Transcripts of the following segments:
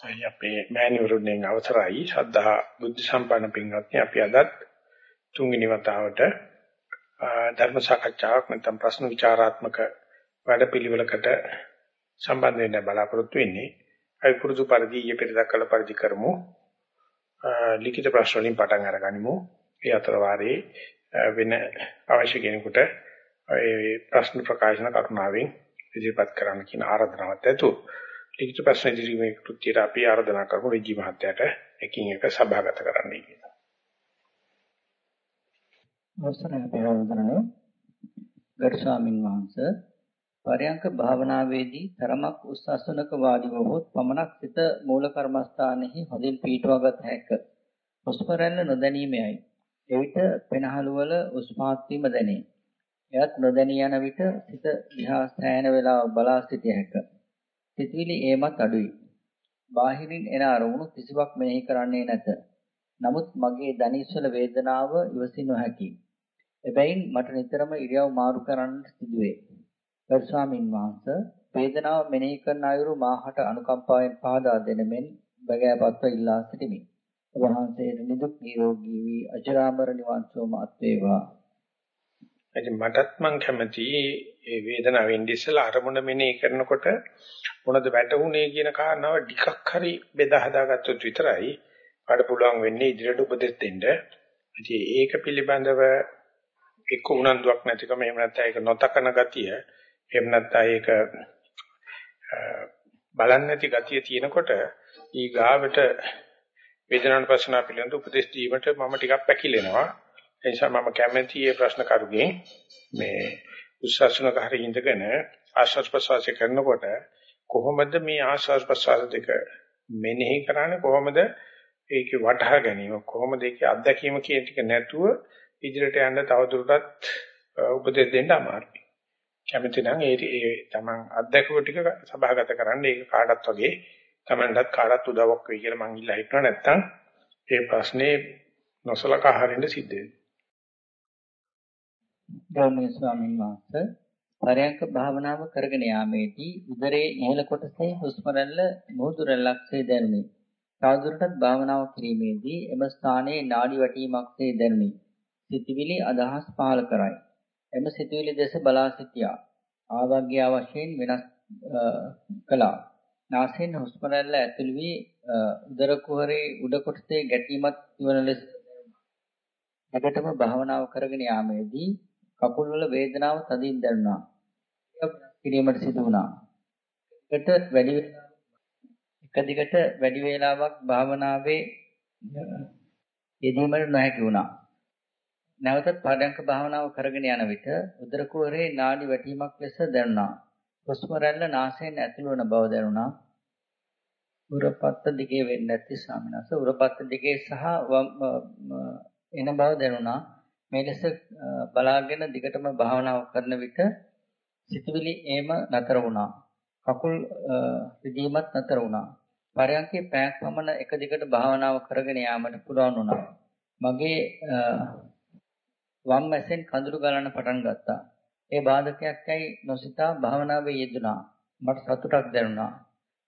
අයි අපේ මෑණිවරුන්ගෙන් අවසරයි ශ්‍රද්ධා බුද්ධ සම්පන්න පින්වත්නි අපි අදත් තුන්වෙනි වතාවට ධර්ම සාකච්ඡාවක් නැත්නම් ප්‍රශ්න විචාරාත්මක වැඩපිළිවෙලකට සම්බන්ධ වෙන්න බලාපොරොත්තු වෙන්නේ. අපි පුරුදු පරිදි ඊයේ පෙරදා කළ පරිදි කරමු. ලිඛිත ප්‍රශ්න වලින් පටන් අරගනිමු. ඒ අතර වාරේ වෙන අවශ්‍ය කෙනෙකුට ඒ ප්‍රශ්න ප්‍රකාශන කරුණාවෙන් ඉදිරිපත් කරන්න කියන ආරාධනාවත් ඇතුළු ලිඛිත ප්‍රශ්න ඉදිරිමේ කෘත්‍යයට අපි ආරාධනා කරමු රජී මහත්තයාට එකින් එක සභාගත කරන්නයි කියලා. අවසරයි පෙරවදනනේ ගරු ස්වාමින් වහන්සේ පරයන්ක භාවනාවේදී තරමක් උස් අසනක වාඩි වහොත් පමණක් සිත මූල කර්මස්ථානයේ හොඳින් පීඨවගත හැක. හුස්ම රැල්ල නොදැනීමයි. එවිට පෙනහළු වල උස් පහත් වීම දැනේ. එයත් නොදැනී යන විට සිත දිහා සෑහෙන වේලාවක් බලා සිටිය හැකිය. සිතවිලි ඒමත් අඩුයි. බාහිරින් එන අරමුණු කිසිවක් මෙනෙහි කරන්නේ නැත. නමුත් මගේ දනිස්වල වේදනාව ඉවසිය නොහැකියි. එබැවින් මට නිතරම ඉරියව් මාරු කරන්න සිදුවේ. ගරු ස්වාමින් වහන්සේ වේදනාව මෙනෙහි කරන අයුරු මාහට අනුකම්පාවෙන් පහදා දෙන මෙන් බගෑපත්ව ඉල්ලා සිටිමි. ඔබ වහන්සේට නිදුක් නිරෝගී වී අජරාමර නිවන් සුවම අත් වේවා. ඉතින් මටත් මං කැමති ඒ වේදනාවෙන් ඉස්සලා අරමුණ මෙනෙහි කරනකොට මොනද වැටුනේ කියන කාරණාව ටිකක් හරි බෙදා හදාගත්තොත් විතරයි අපට පුළුවන් වෙන්නේ ඉදිරියට උපදෙස් දෙන්න. ඉතින් ඒක පිළිබඳව එක්ක උනන්දුවක් නැතිකම එහෙම නැත්නම් ඒක නොතකන ගතිය එහෙම නැත්නම් ඒක බලන්නේ නැති ගතිය තියෙනකොට ඊ ගාවට වේදනාන ප්‍රශ්න පිළිබඳ උපදෙස් දීමට මම ටිකක් පැකිලෙනවා. ඒ නිසා මම කැමැති මේ ප්‍රශ්න කරුගෙන් මේ උස්සස්නක හරිය ඉඳගෙන ආශ්වාස ප්‍රශ්වාසය කරනකොට කොහොමද මේ ආශ්වාස ප්‍රශ්වාස දෙක මෙනෙහි කරන්නේ කොහොමද ඒකේ වටහා ගැනීම කොහොමද ඒකේ අත්දැකීම කියන ටික නැතුව ඉදිරියට යන්න තවදුරටත් උපදෙස් දෙන්න අමාරුයි. කැමති නම් ඒ ඒ තමන් අත්දැකපු ටික සභාගත කරන්න ඒක කාටත් වගේ තමන්ටත් කාටත් උදව්වක් වෙයි කියලා මං ඉල්ලා හිටනවා නැත්තම් ඒ ප්‍රශ්නේ නොසලකා හරින්න සිද්ධ වෙනවා. ගෞරවනීය ස්වාමීන් වහන්සේ පරයන්ක භාවනාව කරගෙන යාමේදී උදරයේ ඉහළ කොටසේ හුස්ම රැල්ල මුහුදු රැල්ලක්සේ දැනුනි. තවදුරටත් භාවනාව කිරීමේදී එම ස්ථානයේ නාඩි වැටීමක්සේ දැනුනි. සිතවිලි අදහස් පහල කරයි. එම සිතවිලි දෙස බලා සිටියා. ආවග්‍ය වශයෙන් වෙනස් කළා. නාසයෙන් හුස්ම රැල්ල ඇතුළු වී උදර කුහරේ උඩ කොටසේ ගැටීමක් වන ලෙස දෙකටම භාවනාව කරගෙන යාමේදී කකුල් වල වේදනාව තදින් දැනුණා. කිරීමට සිදු වුණා. එකට වැඩි එක දිගට වැඩි වේලාවක් භාවනාවේ යෙදීමට නොහැකි වුණා. නැවතත් පාඩංක භාවනාව කරගෙන යන විට උදර කුහරේ නාඩි වැටීමක් ලෙස දැනුණා. හුස්ම රැල්ල නාසයෙන් ඇතුළු වන බව දැනුණා. උරපත්ත දිගේ වෙන්නේ නැති ස්වාමිනාස උරපත්ත දිගේ සහ එන බව දැනුණා. මේ ලෙස බලාගෙන දිගටම භාවනාව කරන විට සිතුවිලි ඒම නතර වුණා. කකුල් රිදීමත් නතර වුණා. පරයන්කේ පැයක් පමණ එක දිගට භාවනාව කරගෙන යාමට පුළුවන් වුණා. මගේ වම් මැසෙන් කඳුළු ගලන්න පටන් ගත්තා. ඒ බාධකයක් ඇයි නොසිතා භාවනාවේ යෙදුණා. මට සතුටක් දැනුණා.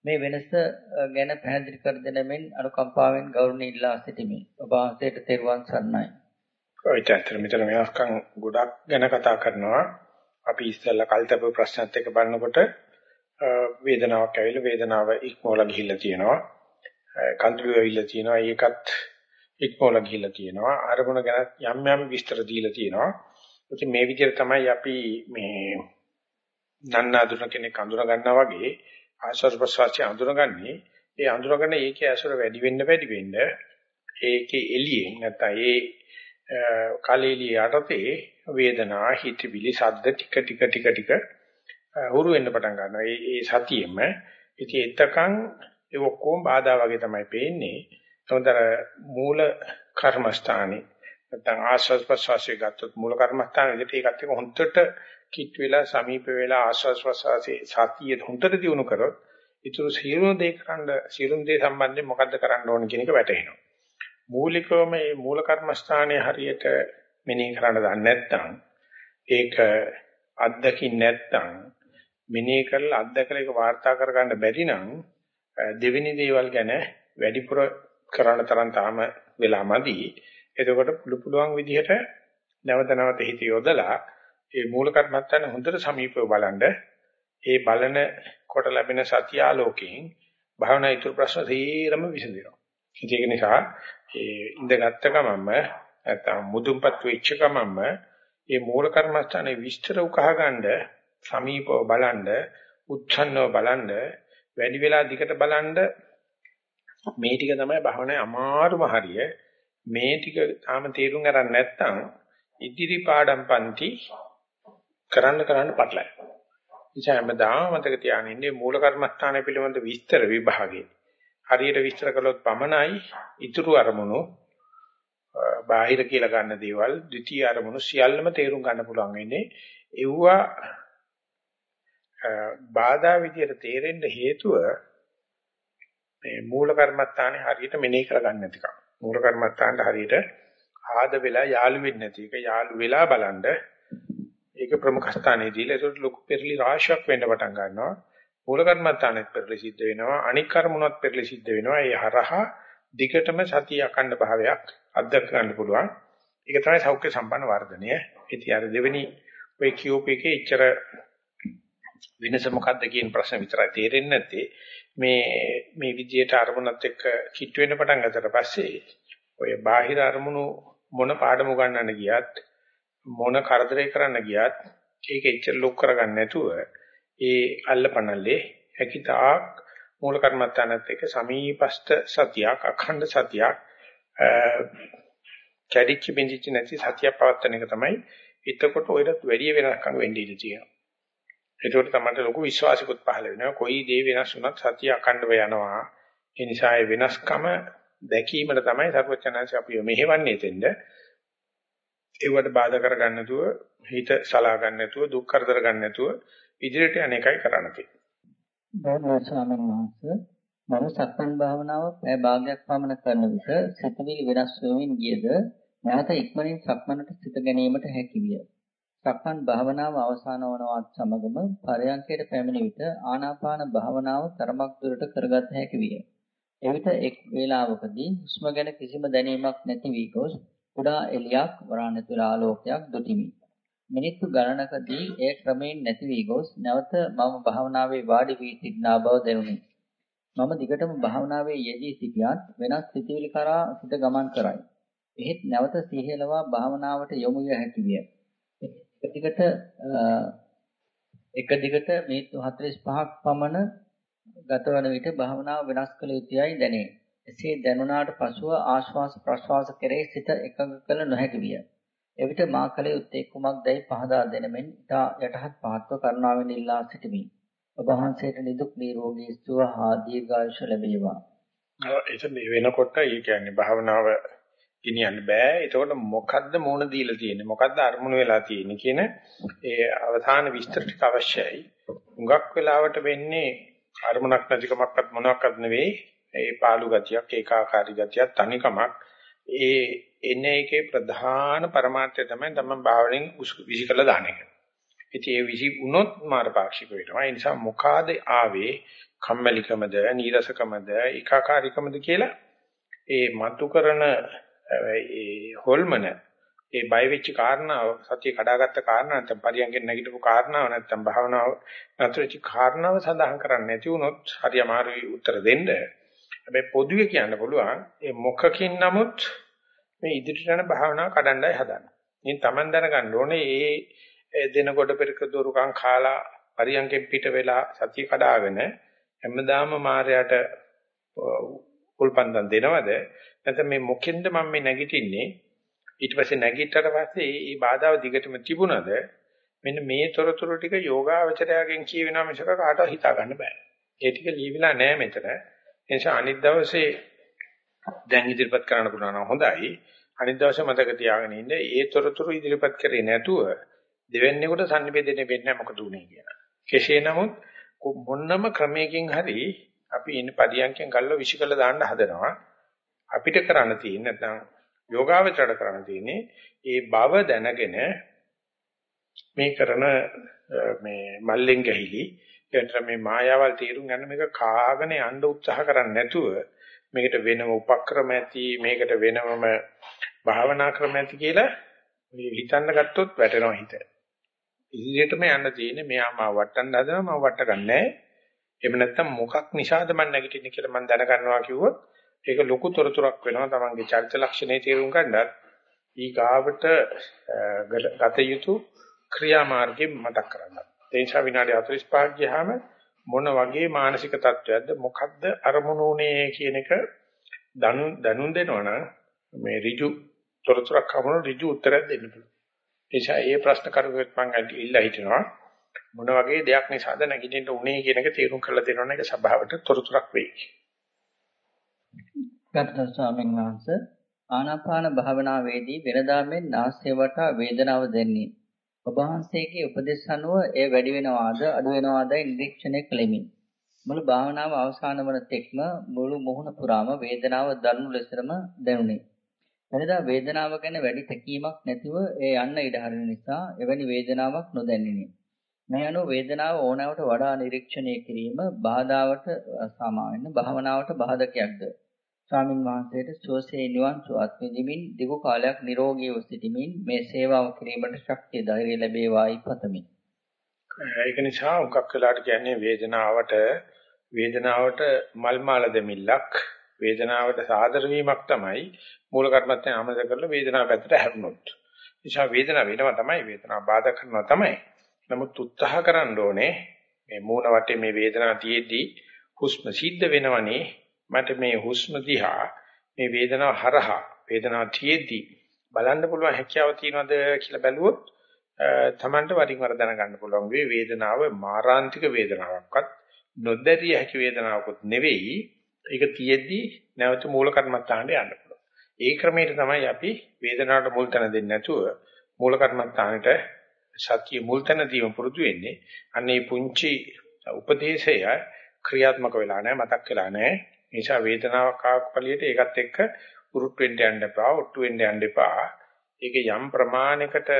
මේ වෙනස ගැන පැහැදිලි කර දෙන මෙන් අනුකම්පාවෙන් ගෞරවණීය ඉල්ලා සිටිමි. ඔබ වහන්සේට තෙරුවන් සරණයි. ඔය ඇත්තට මෙතන වෙනස්කම් ගොඩක් ගැන කතා කරනවා. අපි ඉස්සෙල්ලා කල්තබ ප්‍රශ්නත් එක්ක බලනකොට වේදනාවක් ඇවිල්ලා වේදනාව ඉක්මවලා ගිහිල්ලා තියෙනවා. කඳුළු ඇවිල්ලා තියෙනවා. ඒකත් ඉක්මවලා ගිහිල්ලා තියෙනවා. අරමුණ ගැන යම් යම් විස්තර දීලා තියෙනවා. ඉතින් මේ විදිහට තමයි අපි මේ නන්නාඳුන කෙනෙක් අඳුර ගන්නවා වගේ ආශ්වාස ප්‍රශ්වාසය අඳුරගන්නේ. ඒ අඳුරගෙන ඒකේ ඇසුර වැඩි වෙන්න වැඩි වෙන්න ඒකේ එළියෙන් නැත්නම් ඒ කලෙලිය යටතේ වේදනා හිතවිලි සද්ද ටික ටික ටික ටික හුරු වෙන්න පටන් ගන්නවා. ඒ ඒ සතියෙම ඉතින් එතකන් ඒ ඔක්කොම බාධා වගේ තමයි පේන්නේ. තොන්තර මූල කර්මස්ථානේ නැත්නම් ආස්වාද ප්‍රසවාසය ගත්තොත් මූල කර්මස්ථාන විදිහට ඒකත් එක්ක හොන්දට කිට් වෙලා සමීප වෙලා ආස්වාද ප්‍රසවාසයේ සතිය හොන්දට දිනු කරොත් ඊටු සියලුම දේ කරන්න සියලුම දේ සම්බන්ධයෙන් මොකද්ද කරන්න ඕන කියන එක වැටහෙනවා. මූලිකවම මේ මූල කර්මස්ථානයේ හරියට මෙනෙහි කරන්න දන්නේ නැත්නම් ඒක අත්දකින්න නැත්නම් මෙනෙහි කරලා අත්දකලා ඒක වාර්තා කරගන්න බැරි නම් දෙවෙනි දේවල් ගැන වැඩිපුර කරන්න තරම් තාම වෙලා මදි. එතකොට පුළු පුළුවන් විදිහට නැවත නැවත හිත යොදලා ඒ මූල කර්මත්තන හොඳට සමීපව බලනද ඒ බලන කොට ලැබෙන සත්‍ය ආලෝකයෙන් භාවනා ඉතුරු ප්‍රශ්න තීරම විසඳෙනවා. ඒක නිසා ඒ ඉඳගත්ත ගමන්ම නැත්නම් මුදුන්පත් වෙච්ච ගමන්ම මේ මූල කර්මස්ථානේ විස්තර උකහා ගන්න සමීපව බලන්න උච්ඡන්නව බලන්න වැඩි වෙලා දිකට බලන්න මේ ටික තමයි භාවනාවේ අමාරුම හරිය මේ ටික තාම තේරුම් ගන්න නැත්නම් ඉදිරි පාඩම් පන්ති කරන්න කරන්න පටලයි. ඉතින් හැමදාම මතක තියාගන්න ඉන්නේ මූල කර්මස්ථානය පිළිබඳ විස්තර විභාගයේ. හරියට විස්තර කළොත් පමණයි ඉතුරු අරමුණු බාහිර කියලා ගන්න දේවල් ද්විතීයි අරමුණු සියල්ලම තේරුම් ගන්න පුළුවන් වෙන්නේ. ඒවා බාධා විදියට තේරෙන්න හේතුව මේ මූල කර්මස්ථානේ හරියට මෙනෙහි කරගන්න නැතිකම. මූල කර්මස්ථානට හරියට ආද වෙලා යාළු වෙන්නේ නැති එක යාළු වෙලා බලනද ඒක ප්‍රමුඛ ස්ථානයේ දීලා ඒකට ලොකු පෙරලි රාශියක් වෙන්න පටන් ගන්නවා. මූල කර්මස්ථානෙත් පෙරලි සිද්ධ වෙනවා. අනික් කර්මුණත් පෙරලි සිද්ධ වෙනවා. ඒ හරහා දිගටම සතිය අකණ්ඩ භාවයක් අත්දක ගන්න පුළුවන්. ඒක තමයි සෞඛ්‍ය සම්පන්න වර්ධනය. ඉතින් අර දෙවෙනි ඔය කියෝප එකේ ඉච්චර වෙනස මොකද්ද කියන ප්‍රශ්න විතරයි තේරෙන්නේ නැත්තේ. මේ මේ විදියට අරමුණත් එක්ක කිට් වෙන්න පටන් ගත්තට පස්සේ ඔය බාහිර අරමුණු මොන පාඩම ගන්නන්න ගියත් මොන කරදරේ කරන්න ගියත් ඒක එච්චර ලොක් කරගන්න නැතුව ඒ අල්ලපනල්ලේ හැකිතාක් මූල කර්මත්තානත් එක්ක සමීපස්ත සතියක් අඛණ්ඩ සතියක් කැඩිච්ච බින්දිච්ච නැති සතිය පවත්තන එක තමයි එතකොට ඔයකට වැඩි වෙනස්කම් වෙන්නේ ඉඳී තියෙනවා. ඒකට තමයි ලොකු විශ්වාසිකුත් පහළ වෙනවා. කොයි දේ වෙනස් වුණත් සතිය අඛණ්ඩව යනවා. ඒ නිසා ඒ වෙනස්කම දැකීමට තමයි සර්වචනංශ අපිව මෙහෙවන්නේ තෙන්ද. ඒවට බාධා කරගන්න නැතුව හිත සලා ගන්න නැතුව දුක් කරදර ගන්න නැතුව ඉදිරියට යන එකයි කරන්න තියෙන්නේ. ගෞරවනීය ස්වාමීන් වහන්සේ මම සක්මන් භාවනාව පැය භාගයක් පමණ කරන විට සිතවිලි වෙනස් වෙමින් ගියද නැවත ඉක්මනින් සක්මනට සිත ගැනීමට හැකි විය. සක්මන් භාවනාව අවසන් වනවත් සමගම පරයන්කයට පැමිණි විට ආනාපාන භාවනාව තරමක් දුරට කරගත හැකි විය. එවිට එක් වේලාවකදී හුස්ම ගැන කිසිම දැනීමක් නැති වී ගොස් කුඩා එළියක් වරාණ තුළ ආලෝකයක් දුටිමි. මිනිත්තු ගණනකදී එය ක්‍රමයෙන් නැති වී ගොස් නැවත මම භාවනාවේ වාඩි වී සිටනා බව දැනුනි. මම දිගටම භාවනාවේ යෙදී සිටියත් වෙනස් සිතිවිලි කරා සිත ගමන් කරයි. එහෙත් නැවත සිහිලවා භාවනාවට යොමු විය හැකි විය. එක දිගට එක දිගට මිනිත්තු 45ක් පමණ ගතවන විට භාවනාව වෙනස් කළ යුතුයයි දැනේ. එසේ දැනුණාට පසුව ආශ්වාස ප්‍රශ්වාස කෙරෙහි සිත එකඟ කළ නොහැකි විය. එවිට මා කල යුත්තේ කුමක්දයි පහදා දෙනමෙන් ඉතා යටහත් පහත්ව කරුණාවෙන් ඉල්ලා සිටිමි. ඔබ වහන්සේට නිදුක් නිරෝගී සුව හා දීර්ඝායුෂ ලැබේවා. එතන වෙනකොට ඒ කියන්නේ භාවනාව ගෙනියන්න බෑ. ඒතකොට මොකද්ද මූණ දීලා තියෙන්නේ? මොකද්ද අරමුණු වෙලා තියෙන්නේ කියන ඒ අවධාන විස්තර ටික අවශ්‍යයි. හුඟක් වෙලාවට වෙන්නේ අරමුණක් නැතිකමක්වත් මොනවාක්වත් නෙවෙයි. ඒ පාළු ගතියක්, ඒකාකාරී ගතියක්, තනිකමක්. ඒ එන්නේ එකේ ප්‍රධාන પરමාර්ථය තමයි තමන් භාවනෙන් විසිකලා දාන එක. ඉතින් ඒ විසි වුණොත් මාර්ගපාක්ෂික වෙනවා. ඒ නිසා මොකාද ආවේ කම්මැලිකමද, නීරසකමද, ඒකාකාරීකමද කියලා ඒ මතු කරන ඒ හොල්මන ඒ බය වෙච්ච කාරණාව සතිය කඩාගත්ත කාරණා නැත්නම් පරියන්ගෙන් නැගිටපු කාරණාව නැත්නම් භාවනාව නතරච කාරණාව සඳහන් කරන්නේ නැති වුණොත් හරි අමාරුයි උත්තර දෙන්න. හැබැයි පොදුවේ කියන්න පුළුවන් ඒ මොකකින් නමුත් මේ ඉදිරියට යන භාවනාව කඩන්නයි හදන්නේ. ඉතින් Taman දැනගන්න ඕනේ ඒ දෙනකොට පෙරක දොරුකම් කාලා පරියන්ගෙන් පිට වෙලා සතිය කඩාගෙන හැමදාම මායයට උල්පන්දම් දෙනවද? නැත්නම් මේ මොකෙන්ද මම මේ නැගිටින්නේ? ඊට පස්සේ නැගිට්ටට පස්සේ මේ බාධාව දිගටම තිබුණද? මෙන්න මේ තොරතුරු ටික යෝගාවචරයෙන් කියවෙනවා මිසක කාටවත් හිතා ගන්න බෑ. ඒ ටික ලියවිලා නැහැ මෙතන. ඒ නිසා අනිත් දවසේ දැන් ඉදිරිපත් කරන්න පුළුවන් නම් හොඳයි. අනිත් දවසේ මතක තියාගෙන ඉන්න ඒ තොරතුරු ඉදිරිපත් කරේ නැතුව දෙවැන්නේකට sannivedana වෙන්නේ මොකද උනේ කියලා. කෙසේ නමුත් මොන්නම ක්‍රමයකින් හරි අපි ඉන්න පදියන්කෙන් ගල්ල විශ්කල දාන්න හදනවා. අපිට කරන්න තියෙන්නේ නැත්නම් යෝගාවචරයට කරන්න තියෙන්නේ ඒ බව දැනගෙන මේ කරන මේ මල්ලෙන් ගහිලි එතන මේ මායාවල් තේරුම් ගන්න මේක කාගෙන යන්න උත්සාහ කරන්නේ නැතුව මේකට වෙනම උපක්‍රම ඇති මේකට වෙනමම භාවනා ක්‍රම ඇති කියලා මේ හිතන්න ගත්තොත් වැටෙනවා හිත. ඉදිරියටම යන්න තියෙන්නේ මෙයා මාව වටන්න හදනවා මම වට ගන්නෑ. එහෙම නැත්නම් මොකක් නිසාද මම නැගිටින්නේ කියලා මම දැනගන්නවා කිව්වොත් ඒක ලොකු තොරතුරක් වෙනවා තමන්ගේ චරිත ලක්ෂණේ තේරුම් ගන්නත් ඊගාවට ගත යුතු ක්‍රියාමාර්ගෙ මතක් කරගන්න. ඒ නිසා විනාඩි 45ක් ගියාම මොන වගේ මානසික තත්ත්වයක්ද මොකද්ද අරමුණු උනේ කියන එක දනු දනුන් දෙනවනම් මේ ඍජු තොරතුරක් හමුන ඍජු උත්තරයක් දෙන්න පුළුවන්. ඒ නිසා ඒ ප්‍රශ්න කරුවෙත් මම ඉල්ලා හිටිනවා මොන වගේ දෙයක් නිසාද නැගිටින්න උනේ කියන එක තේරුම් කරලා දෙනවනේ ඒක සභාවට තොරතුරක් වෙයි. ගරුතර ස්වාමීන් වහන්සේ ආනාපාන භාවනාවේදී වෙනදා මෙන් නාස්‍ය වටා වේදනාව දැන්නේ. ඔබ වහන්සේගේ උපදෙස් අනුව එය වැඩි වෙනවාද අඩු වෙනවාදයි නිරීක්ෂණය කළෙමි. මුළු භාවනාව අවසන් වන තෙක්ම මුළු මුහුණ පුරාම වේදනාව දරුණු ලෙසම දැනුනි. වෙනදා වේදනාව ගැන වැඩි තැකීමක් නැතිව ඒ යන්න ඉඩ හරින නිසා එවැනි වේදනාවක් නොදැනිනි. මේ අනුව වේදනාව ඕනෑවට වඩා නිරීක්ෂණය කිරීම බාධාවට සමාවෙන්න භාවනාවට බාධකයක්ද? ස්වාමින් වහන්සේට සුවසේ නිවන් සුවත් විඳිමින් දිගු කාලයක් නිරෝගීව සිටමින් මේ සේවාව කිරීමට ශක්තිය ධෛර්යය ලැබේවායි පතමි. ඒක නිසා උගක් වෙලාට කියන්නේ වේදනාවට වේදනාවට මල් මාල දෙමිල්ලක් වේදනාවට සාදර වීමක් තමයි මූල කර්මත්තෙන් අමතක කරලා වේදනාව පැත්තට හැරුණොත්. නිසා වේදනාව වෙනවා තමයි වේදනාව බාධා කරනවා තමයි. නමුත් උත්සාහ කරන්න ඕනේ මේ මූණ වටේ මේ වේදනාව තියේදී හුස්ම සිද්ධ වෙනවනේ මට මේ හුස්ම දිහා මේ වේදනාව හරහා වේදනාව තියේදී බලන්න පුළුවන් හැකියාව තියනවද කියලා බැලුවොත් තමන්ට වරින් වර දැනගන්න පුළුවන් වේ වේදනාව මාරාන්තික වේදනාවක්වත් නොදැරිය හැකි වේදනාවකුත් නෙවෙයි ඒක තියෙද්දි නැවත මූල කර්මත්තාන්ට යන්න පුළුවන්. ඒ ක්‍රමයට තමයි අපි වේදනාවට මුල් තැන දෙන්නේ නැතුව මූල කර්මත්තාන්ට සත්‍ය මුල් තැන දීම පුරුදු වෙන්නේ. අන්නේ පුංචි උපදේශය ක්‍රියාත්මක වෙලා නැහැ මතක් වෙලා නැහැ. නිසා වේදනාවක් ආවක් පළියට ඒකත් එක්ක උරුට් වෙන්න යන්න එපා, ඔට්ටු වෙන්න යන්න එපා. ඒක යම් ප්‍රමාණයකට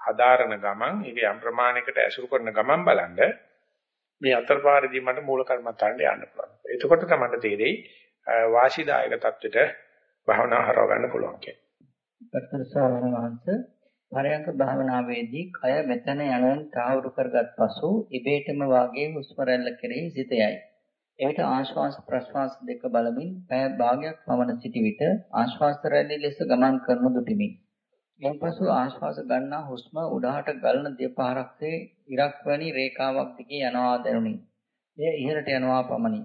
හදාරන ගමන්, ඒක යම් ප්‍රමාණයකට ඇසුරු කරන ගමන් බලන්න මේ අතරපාරදී මට මූල කර්මත්තාන්ට යන්න පුළුවන්. එතකොට තමයි තේරෙයි වාසිදායක தත්වෙට භාවනා හරව ගන්න පුළුවන් කියන්නේ. පතර ස්වාමීන් වහන්සේ පරයන්ක භාවනාවේදී කය මෙතන යනන් තාවුරු කරගත් පසු ඉබේටම වාගේ හුස්ම රැල්ල කෙරෙහි සිත යයි. එවිට ආශ්වාස ප්‍රශ්වාස දෙක බලමින් පැය භාගයක් පමණ සිටි විට ආශ්වාස රැල්ල ලෙස ගමන් කරනු දුටිමි. එන්පසු ආශ්වාස ගන්නා හුස්ම උඩහට ගලන දෙපාරක්සේ ඉරක් වැනි රේඛාවක් දිගේ යනවා දැනුනි. එය ඉහළට යනවා පමණි.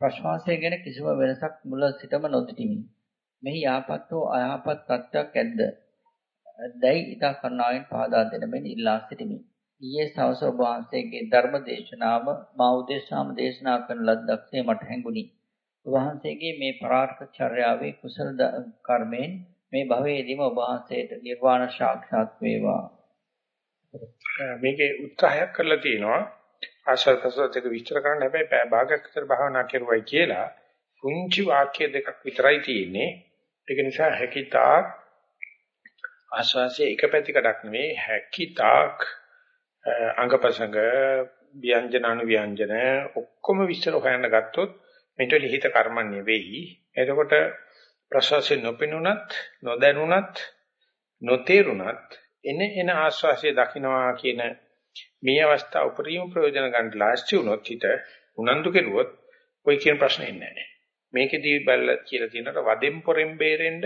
ප්‍රශ්වාසය ගැන කිසිම වෙනසක් මුල සිටම නොසිටිමි. මෙහි යාපත් හෝ අයහපත් තත්ත්වයක් ඇද්ද? දැයි ඊට කරුණාවෙන් පාදා දෙන මෙන් ඉල්ලා සිටිමි. ඊයේ සවස ඔබ වහන්සේගේ ධර්ම දේශනාව මා උදෙසාම දේශනා කරන ලද්දක්සේ මට හැඟුණි. ඔබ වහන්සේගේ මේ පරාර්ථ චර්යාවේ කුසල කර්මෙන් මේ භවයේදීම ඔබ වහන්සේට නිර්වාණ සාක්ෂාත් වේවා. මේකේ උත්සාහයක් කරලා තිනවා ආශ්‍රද ප්‍රසද්දක විස්තර කරන්න හැබැයි පැය භාගයක් විතර භාවනා කරුවයි කියලා පුංචි වාක්‍ය දෙකක් විතරයි තියෙන්නේ. ඒක නිසා හැකිතා ආශ්වාසයේ එක පැතිකඩක් නෙවෙයි හැකිතාක් අංගපසංග ව්‍යංජන අනු ව්‍යංජන ඔක්කොම විස්තර හොයන්න ගත්තොත් මේට ලිහිත කර්මන්නේ වෙයි. එතකොට ප්‍රසවාසයේ නොපෙනුනත් නොදැනුනත් නොතේරුනත් එන එන ආශ්වාසය දකින්නවා කියන මේ අවස්ථාව උපරිම ප්‍රයෝජන ගන්න ලාස්ති වුණොත් හිත උනන්දු කෙරුවොත් ඔය කියන ප්‍රශ්නේ ඉන්නේ නැහැ. මේකෙදී බැල කියලා තියෙනට වදෙන් පොරෙන් බේරෙන්න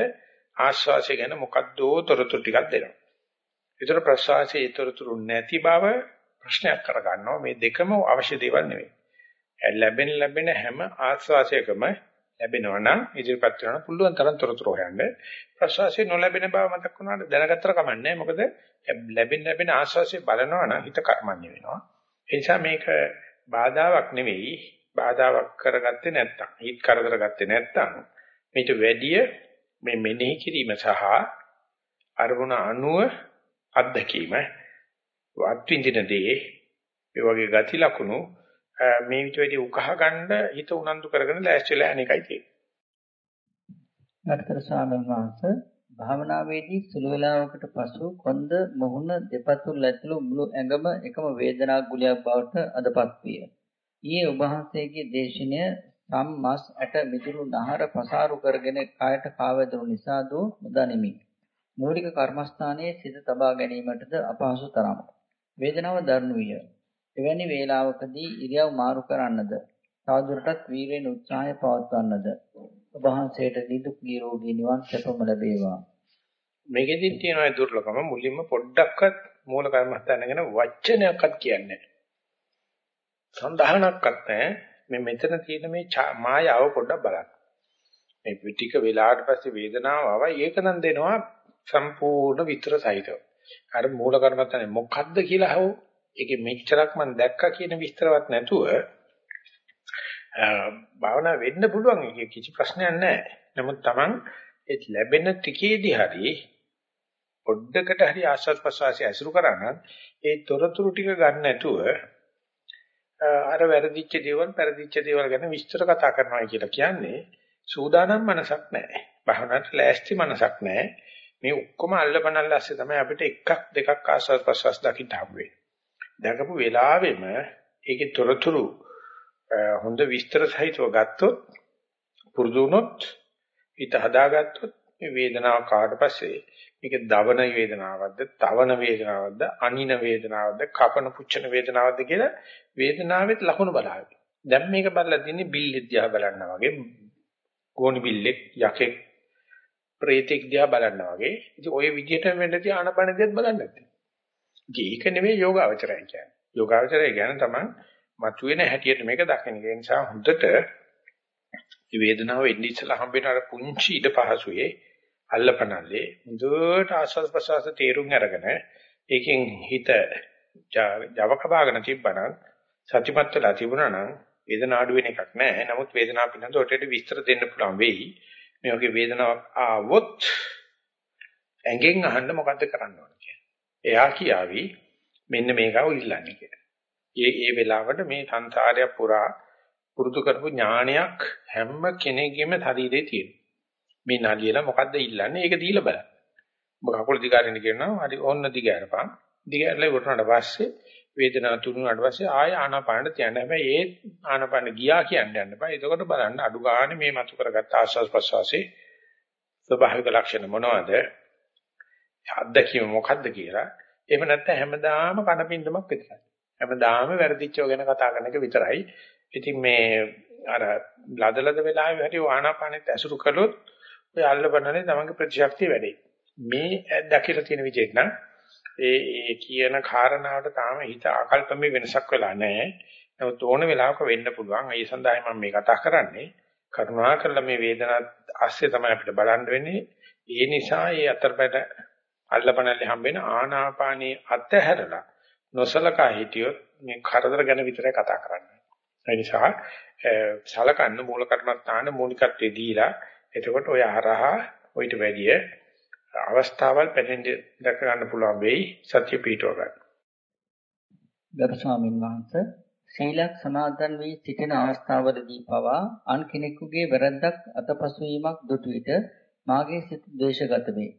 ආශ්වාසය ගැන මොකද්දෝ තොරතුරු ටිකක් දෙනවා. ඒතර ප්‍රශ්වාසයේ තොරතුරු නැති බව ප්‍රශ්නයක් කරගන්නවා. මේ දෙකම අවශ්‍ය දේවල් නෙවෙයි. ලැබෙන ලැබෙන හැම ආශ්වාසයකම ලැබෙනවා නම් ඉදිරිපත් කරන පුළුවන් තරම් තොරතුරු හොයන්න. ප්‍රශ්වාසයේ නොලැබෙන බව මතක් වුණාට දැනගත්තර කමන්නේ. මොකද ලැබෙන ලැබෙන ආශ්වාසය බලනවා නම් හිත කර්මන්නේ වෙනවා. ඒ නිසා මේක බාධාවක් නෙවෙයි. බාධාවක් කරගත්තේ නැත්තම්, හිත කරදර ගත්තේ නැත්තම් මේට වැඩිය මේ මෙනෙහි කිරීම සහ අරමුණ අනුව අත්දැකීම අත්විඳින දේ ඒ වගේ ගති ලක්ෂණ මේ විට වැඩි උකහා ගන්න හිත උනන්දු කරගෙන ලෑස්තිලා අනේකයි තියෙන්නේ. ගත්තර ස්වාමීන් වහන්සේ භාවනාවේදී සුළු වේලාවකට පසු කොන්ද මුහුණ දෙපතුල් ඇතුළු මුළු ඇඟම එකම වේදනා ගුලියක් බවට අදපත් විය. ඊයේ ඔබ වහන්සේගේ දේශනය සම්මස් ඇට මිදුළු නහර පසාරු කරගෙන කායට කාවැදුණු නිසා දෝ නොදනිමි. මූලික කර්මස්ථානයේ සිත තබා ගැනීමටද අපහසු තරම්. වේදනාව දරුණු විය. එවැනි වේලාවකදී ඉරියව් මාරු කරන්නද තවදුරටත් වීරයෙන් උත්සාහය පවත්වන්නද ඔබ වහන්සේට නිදුක් නිරෝගී නිවන් සැපම ලැබේවා. මේකෙදි තියෙන දුර්ලභම මුලින්ම පොඩ්ඩක්වත් මූල කර්මස්ථාන ගැන වචනයක්වත් කියන්නේ නැහැ. සඳහනක්වත් නැහැ. මේ මෙතන තියෙන මේ මායාව පොඩ්ඩක් බලන්න. මේ පිටික වෙලාවට පස්සේ වේදනාව ආවා ඒක නම් දෙනවා සම්පූර්ණ විතර සහිතව. අර මූල කර්මස්ථානේ මොකද්ද කියලා අහුව ඒකේ මෙච්චරක් මම දැක්කා කියන විස්තරවත් නැතුව භාවනා වෙන්න පුළුවන් ඒක කිසි ප්‍රශ්නයක් නැහැ. නමුත් Taman ඒ ලැබෙන ටිකේදී හරි පොඩ්ඩකට හරි ආස්වාද ප්‍රසවාසය ඇසුරු කරා නම් ඒ තොරතුරු ටික ගන්න නැතුව අර වැරදිච්ච දේවල් පෙරදිච්ච දේවල් ගැන විස්තර කතා කරනවා කියලා කියන්නේ සූදානම් මනසක් නැහැ. භාවනාවට ලෑස්ති මනසක් නැහැ. මේ ඔක්කොම අල්ලපනල්ල ඇස්සේ තමයි අපිට එකක් දෙකක් ආස්වාද ප්‍රසවාස දකින්න හම්බ වෙන්නේ. දැකපු වෙලාවෙම ඒකේ තොරතුරු හොඳ විස්තර සහිතව ගත්තොත් පුරුදු වුණොත් හිත හදාගත්තොත් මේ වේදනාව කාට පස්සේ මේක දවන වේදනාවක්ද, තවන වේදනාවක්ද, අනින වේදනාවක්ද, කපන පුච්චන වේදනාවක්ද කියලා වේදනාවෙත් ලකුණු බලાવી. දැන් මේක බලලා තින්නේ බිල්ලෙක් දිහා බලනවා වගේ ගෝණි බිල්ලෙක් යකෙක් ප්‍රේතෙක් දිහා බලනවා වගේ. ඉතින් ওই විදිහට වෙන්න තිය ආනපන දිහත් බලන්න නැත්තේ. ඒක නෙමෙයි යෝගාවචරය කියන්නේ. යෝගාවචරය කියන්නේ තමයි මතුවෙන හැටියට මේක දකින්න. ඒ නිසා හොඳට මේ වේදනාව එන්නේ ඉස්සලා හම්බෙන අර පුංචි ඉඩ පහසුවේ අල්ලපනල්ලේ හොඳට ආස්වාද ප්‍රසවාස තේරුම් අරගෙන ඒකෙන් හිත ජවක භාගන තිබ්බනම් සත්‍යමත් වෙලා තිබුණා නම් වේදනාව අඩු වෙන එකක් නෑ. නමුත් වේදනාව පිළිබඳව ඔටේට විස්තර දෙන්න පුළුවන් වෙයි. මේ වගේ වේදනාවක් ආවොත් ඇඟෙන් අහන්න මොකද්ද කරන්න ඕන කියලා. එයා කියාවි මෙන්න මේකව ඉල්ලන්නේ කියලා. ඒ ඒ වෙලාවට මේ සංසාරය පුරා පුරුදු කරපු ඥානයක් හැම කෙනෙකුගේම ශරීරේ තියෙනවා. මේ නලියලා මොකද්ද ඉල්ලන්නේ? ඒක දීලා බලන්න. ඔබ කකුල දිගාරින්න කියනවා. හරි ඕන්න දිගාරපන්. දිගාරලා ඉවරනට පස්සේ වේදනාව තුනුනට පස්සේ ආය ආනාපානට තියන්න. හැබැයි ඒ ආනාපාන ගියා කියන්න යන්න බෑ. එතකොට බලන්න අඩු ගන්න මේ මතු කරගත්ත ආස්වාස් ප්‍රස්වාසයේ ස්වභාවික ලක්ෂණ මොනවද? අත්දැකීම මොකද්ද කියලා. එහෙම නැත්නම් හැමදාම කනපින්දමක් විතරයි. හැමදාම වැරදිච්චව ගැන කතා කරන එක විතරයි. ඉතින් මේ අර ලදලද වෙලාවේ හරි ආනාපානෙත් ඇසුරු කළොත් ඔය අල්ලපනනේ තමන්ගේ ප්‍රතිශක්තිය වැඩි. මේ දැකලා තියෙන විදිහට නම් ඒ ඒ කියන කාරණාවට තාම හිත ආකල්පමේ වෙනසක් වෙලා නැහැ. නමුත් ඕන වෙලාවක වෙන්න පුළුවන්. ඒ සඳහා මම මේ කතා කරන්නේ. කරුණාකරලා මේ වේදනාවත් ASCII තමයි අපිට බලන්න වෙන්නේ. ඒ නිසා මේ අතරපැද අල්ලපනල්ලේ හම්බෙන ආනාපානී අතහැරලා නොසලකා හිටියොත් මේ කරදර ගැන විතරයි කතා කරන්නේ. ඒ නිසා සලකන්න මූල කර්මස්ථාන මූලිකත්වයේ දීලා එතකොට ඔය හරහා ඔయిత වැඩිය අවස්ථාවල් පැහැදිලි දැක ගන්න පුළුවන් වෙයි සත්‍ය පීඨව ගන්න. ගරු ස්වාමීන් වහන්සේ සීලක් සමාදන් වී සිටින අවස්ථාවලදී පවා අන් කෙනෙකුගේ වැරද්දක් අතපසු වීමක් දුටු විට මාගේ සිත ද්වේෂගත වේ.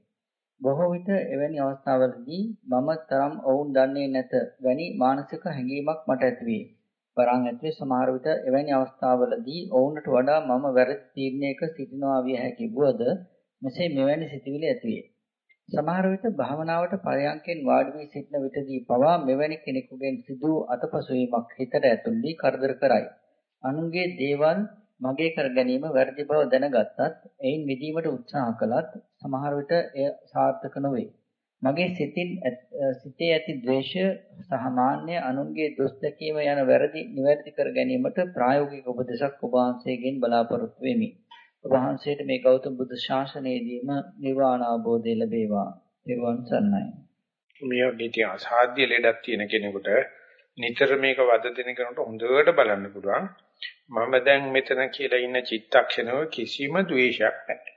බොහෝ විට එවැනි අවස්ථාවලදී මම තරම් ඔවුන් දන්නේ නැත වැනි මානසික හැඟීමක් මට ඇතිවේ. වරන් ඇතුලේ සමහර විට එවැනි අවස්ථාවලදී ඔවුන්ට වඩා මම වැරදි තීරණයක සිටිනවා විය හැකි වුවද මෙසේ මෙවැනි සිතුවිලි ඇතිවේ. සමහර විට භාවනාවට පරයන්කෙන් වාඩි වී සිටින විටදී පවා මෙවැනි කෙනෙකුගෙන් සිදු අතපසුවීමක් හිතට ඇතුල් වී කරදර කරයි. අනුන්ගේ දේවල් මගේ කර ගැනීම වැරදි බව දැනගත්තත් එයින් මිදීමට උත්සාහ කළත් සමහර විට එය සාර්ථක නොවේ. මගේ සිතින් සිතේ ඇති ද්වේෂය සහ මාන්නය අනුන්ගේ දොස් දැකීම යන වැරදි නිවැරදි කර ගැනීමට ප්‍රායෝගික උපදේශක් ඔබ වහන්සේගෙන් බලාපොරොත්තු වෙමි. ඔබ වහන්සේට මේ ගෞතම බුදු ශාසනයේදීම නිර්වාණ අවබෝධය ලැබේවා. නිර්වාණ සරණයි. මේ වගේ අසාධ්‍ය ලෙඩක් තියෙන කෙනෙකුට නිතර මේක වද දෙන කෙනෙකුට හොඳට බලන්න පුළුවන්. මම දැන් මෙතන කියලා ඉන්න චිත්තක්ෂණව කිසිම ද්වේෂයක් නැහැ.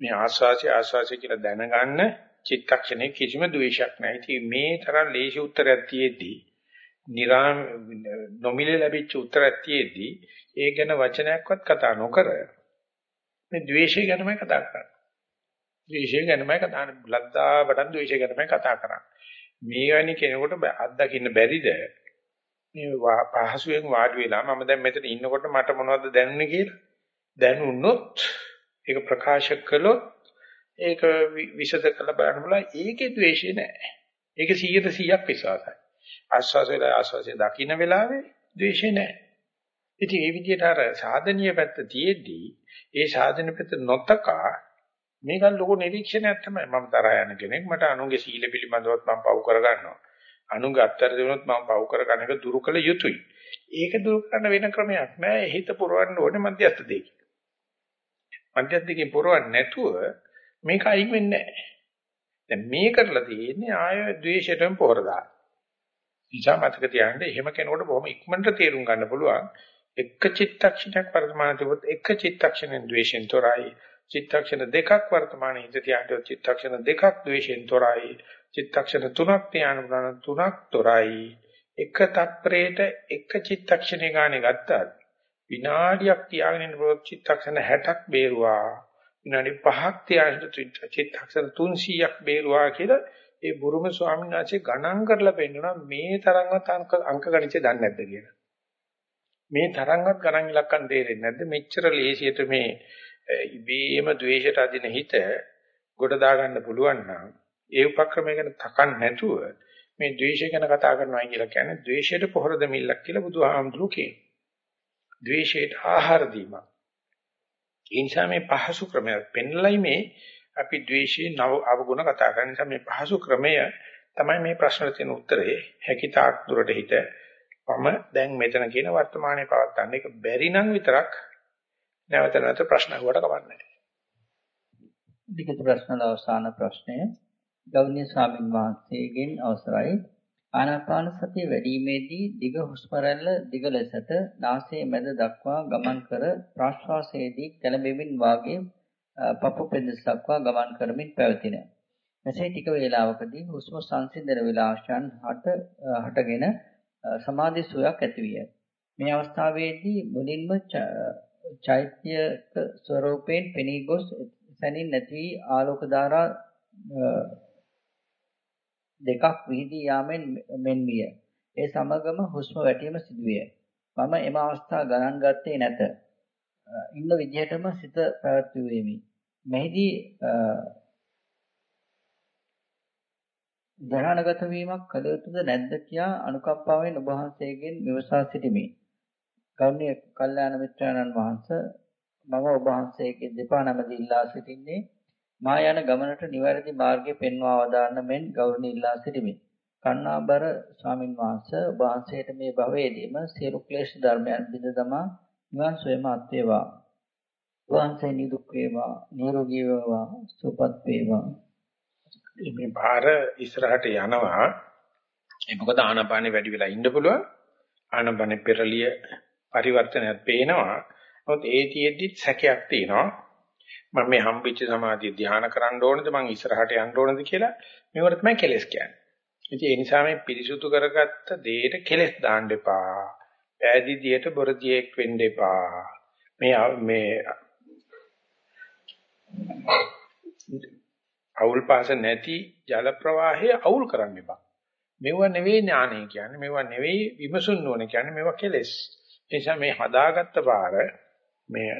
මේ ආස්වාසිය ආස්වාසිය කියලා දැනගන්න චිත්තක්ෂණේ කිසිම ද්වේෂයක් නැහැ. ඉතින් මේ තරම් ලේසි උත්තරයක් තියෙද්දී නිරාම නොමිලේ ලැබිච්ච උත්තරයක් තියෙද්දී ඒ ගැන වචනයක්වත් කතා නොකර මේ ද්වේෂය ගැනමයි කතා කරන්නේ. ද්වේෂය ගැනමයි කතා කරන්නේ. ලද්දාවටත් ද්වේෂය ගැනමයි කතා කරන්නේ. මේ වැනි කෙනෙකුට අත්දකින්න බැරිද? මේ පහසුවෙන් වාඩි වෙලා මම දැන් මෙතන ඉන්නකොට මට මොනවද දැනුනේ කියලා දැනුනොත් ඒක ප්‍රකාශ කළොත් ඒක විෂද කළ බලන්න බුණා ඒකේ ද්වේෂය නැහැ. ඒක 100ට 100ක් විශ්වාසයි. ආස්වාසයේ ආස්වාසයේ දකින්න වෙලාවේ ද්වේෂය නැහැ. ඉතින් මේ විදිහට අර සාධනීය පැත්ත තියේදී ඒ සාධන පැත්ත නොතකා මේක ලොකු නිරීක්ෂණයක් තමයි මම තරහ යන කෙනෙක් මට අනුන්ගේ සීල පිළිබඳවත් මම පව් කර ගන්නවා. අනුන්ගේ අත්තර දෙනොත් මම පව් කර ගන්න එක දුරු කළ යුතුයි. ඒක දුරු කරන්න වෙන ක්‍රමයක් නෑ. හිත පුරවන්න ඕනේ මධ්‍යස්ථ දෙකකින්. මධ්‍යස්ථ දෙකකින් පුරවන්නේ නැතුව මේක අයින් වෙන්නේ නෑ. දැන් මේ කරලා තියෙන්නේ ආය ද්වේෂයටම පොහොර දාන. නිසා මතක තියාගන්න එහෙම කෙනෙකුට බොහොම ඉක්මනට තේරුම් ගන්න පුළුවන් එක චිත්තක්ෂණයක් වර්තමාන තිබුත් එක චිත්තක්ෂණෙන් ද්වේෂෙන් තොරයි. චිත්තක්ෂණ දෙකක් වර්තමාන හිත තියාගන්න චිත්තක්ෂණ දෙකක් ද්වේෂෙන් තොරයි. චිත්තක්ෂණ තුනක් තියාගන්න තුනක් තොරයි. එක තත්පරේට එක චිත්තක්ෂණේ ගානේ ගත්තත් විනාඩියක් තියාගෙන ඉන්න පුළුවන් චිත්තක්ෂණ 60ක් බේරුවා. විනාඩි 5ක් තියාගෙන චිත්තක්ෂණ 300ක් බේරුවා කියලා ඒ බුරුම ස්වාමීන් වහන්සේ ගණන් කරලා පෙන්නනවා මේ තරම්වත් අංක අංක ගණිතය දන්නේ නැද්ද කියලා. මේ තරම්වත් ගණන් ඉලක්කම් තේරෙන්නේ නැද්ද? මෙච්චර ලේසියට මේ ඉබේම ද්වේෂයට අදින හිත ගොඩ දාගන්න පුළුවන් නම් ඒ උපක්‍රමය ගැන තකන් නැතුව මේ ද්වේෂය ගැන කතා කරනවා කියලා කියන්නේ ද්වේෂයට පොහොර දෙමිල්ලක් කියලා බුදුහාමුදුරු කියනවා. ද්වේෂයට ආහාර දීමක්. ඒ නිසා මේ පහසු ක්‍රමයක් පෙන්ලයි මේ අපි ද්වේෂයේ නව අවගුණ කතා කරන නිසා මේ පහසු ක්‍රමය තමයි මේ ප්‍රශ්නට තියෙන උත්තරේ හැකිතාක් දුරට හිත මම දැන් මෙතන කියන වර්තමානයේ පවත්තන්න ඒක බැරි නම් විතරක් නැවත නැවත ප්‍රශ්න අහුවට කවන්නේ නැහැ. ලිඛිත ප්‍රශ්න අවසාන ප්‍රශ්නය ගෞරවනීය ස්වාමින් වහන්සේගෙන් අවසරයි ආනාපාන සතිය වැඩිීමේදී දිග හුස්ම රැල්ල දිග ලෙසට නාසයේ මැද දක්වා ගමන් කර ප්‍රාශ්වාසයේදී කැළඹෙමින් වාගේ පපු පෙදෙස් දක්වා ගමන් කරමින් පැවතින. මෙසේ ටික වේලාවකදී හුස්ම සංසිඳන විලාසයන් හට හටගෙන සමාධි සුවයක් ඇතිවිය. මේ අවස්ථාවේදී මුලින්ම චෛත්‍යක ස්වરૂපයෙන් පෙනී ගොස් සැනින් නැති වී ආලෝක ධාරා දෙකක් විහිදී යාමෙන් මෙන්විය. ඒ සමගම හුස්ම වැටීම සිදුවිය. මම එම අවස්ථා ගණන් ගත්තේ නැත. ඉන්න විදිහටම සිත පැවැත්වුවෙමි. මෙහිදී ධානාගත වීමක් කළ යුතුද නැද්ද කියා අනුකම්පාවෙන් ඔබ වහන්සේගෙන් විමසා සිටිමි. ගෞරවනීය කල්යාණ මිත්‍රාණන් වහන්සේ මම ඔබ වහන්සේගේ දෙපා නමද ඉල්ලා සිටින්නේ මා යන ගමනට නිවැරදි මාර්ගය පෙන්වා වදාන්න මෙන් ගෞරවණීය ඉල්ලා සිටිමි. කන්නාබර ස්වාමින් වහන්සේ ඔබ වහන්සේට මේ භවයේදීම සියලු ක්ලේශ ධර්මයන් බිඳ දමා නිවන් සොයම අත් වේවා. වහන්සේ නිදුක් වේවා, නිරෝගී වේවා, සුවපත් වේවා. මේ බාහිර ඉස්සරහට යනවා. ඒ මොකද ආනපානෙ වැඩි වෙලා ඉන්න පුළුවන්. ආනපානෙ පෙරලිය පරිවර්තනයක් පේනවා. නමුත් ඒ තියෙද්දි සැකයක් තියෙනවා. මම මේ හම්බෙච්ච සමාධිය ධ්‍යාන කරන්න ඕනද මං ඉස්සරහට යන්න ඕනද කියලා මේවට තමයි කෙලස් කියන්නේ. ඉතින් ඒ නිසා මේ පිරිසුදු කරගත්ත දෙයට කෙලස් දාන්න එපා. ඈදිදියට බොරදියෙක් වෙන්න එපා. මේ මේ අවුල් පාස නැති ජල ප්‍රවාහය අවුල් කරන්න එපා. මෙව නෙවෙයි ඥානය කියන්නේ. මෙව නෙවෙයි විමසුන්න ඕනේ කියන්නේ. මෙව කෙලස්. ඒ නිසා මේ හදාගත්ත පාර මේ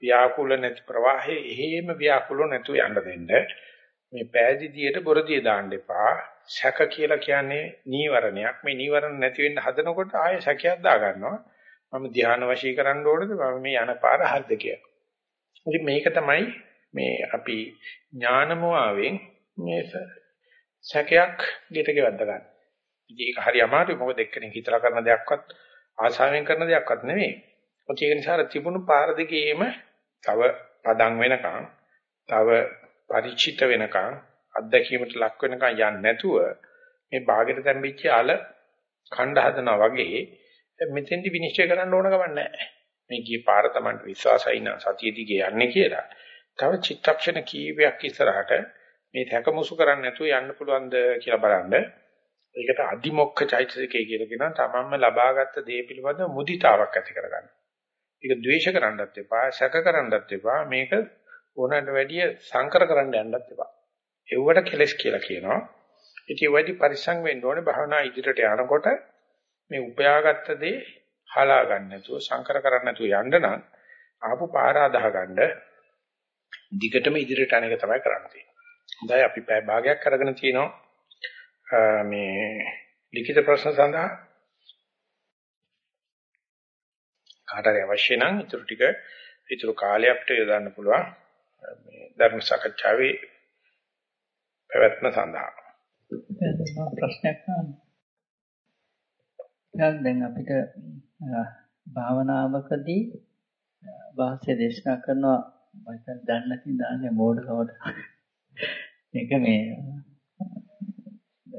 ව්‍යාකූල නැති ප්‍රවාහයේ එහෙම ව්‍යාකූල නැතුව යන්න දෙන්න. මේ පෑදීදියට බොරදිය දාන්න එපා. සැක කියලා කියන්නේ නීවරණයක්. මේ නීවරණ නැති වෙන්න හදනකොට ආයෙ සැකයක් දා ගන්නවා. මම ධ්‍යාන වශී කරන්න ඕනද? මම මේ යන පාර හරිද කියලා. ඉතින් මේක තමයි මේ අපි ඥානමුවාවෙන් මේ සැකයක් ගෙට ගෙවද්ද ගන්න. ඉතින් ඒක හරි අමාරුයි. මොකද එක්කෙනෙක් හිතලා කරන දෙයක්වත් ආශාවෙන් කරන දෙයක්වත් නෙමෙයි. ඒක නිසා තිබුණු පාර දෙකේම තව පදම් වෙනකන් තව පරිචිත වෙනකන් අත්දැකීමට ලක් වෙනකන් යන්නේ නැතුව මේ ਬਾගෙට තැම්බිච්ච අල ඛණ්ඩ හදනවා වගේ මෙතෙන්දි විනිශ්චය කරන්න ඕන ගමන් නැහැ. මේ ගියේ පාර Tamanට විශ්වාසයි නා සතිය දිගේ යන්නේ කියලා. තව චිත්තක්ෂණ කීපයක් ඉස්සරහට මේ තැකමුසු කරන්නේ නැතුව යන්න පුළුවන්ද කියලා බලන්න. ඒකට අදිමොක්ඛ චෛතසිකය කියලා කියනවා. තමන්ම ලබාගත් දේ පිළිබඳ මුදිතාවක් ඇති කරගන්න. ඒක ද්වේෂ කරන්නත් එපා, සැක කරන්නත් එපා. මේක ඕනකට වැඩිය සංකර කරන්න යන්නත් එපා. ඒවට කෙලස් කියලා කියනවා. ඉතින් වැඩි පරිස්සම් වෙන්න ඕනේ භවනා ඉදිරියට යනකොට මේ උපයාගත්ත දේ හලා ගන්න නැතුව සංකර කරන්න නැතුව යන්න නම් ආපු පාර අදාහ ගන්න දිගටම ඉදිරියට යන එක තමයි කරන්න තියෙන්නේ. හොඳයි අපි පැය භාගයක් අරගෙන තිනවා මේ ලිඛිත ප්‍රශ්න සඳහා කාටරි අවශ්‍ය නම් ඊටු ටික ඊටු කාලය අපිට යොදන්න පුළුවන් මේ ධර්ම සාකච්ඡාවේ පැවැත්ම සඳහා. ප්‍රශ්නයක් දැන් අපිට භාවනාවකදී වාස්‍ය දේශනා කරනවා මම දන්නේ නැති දාන්නේ මෝඩකමට. මේක මේ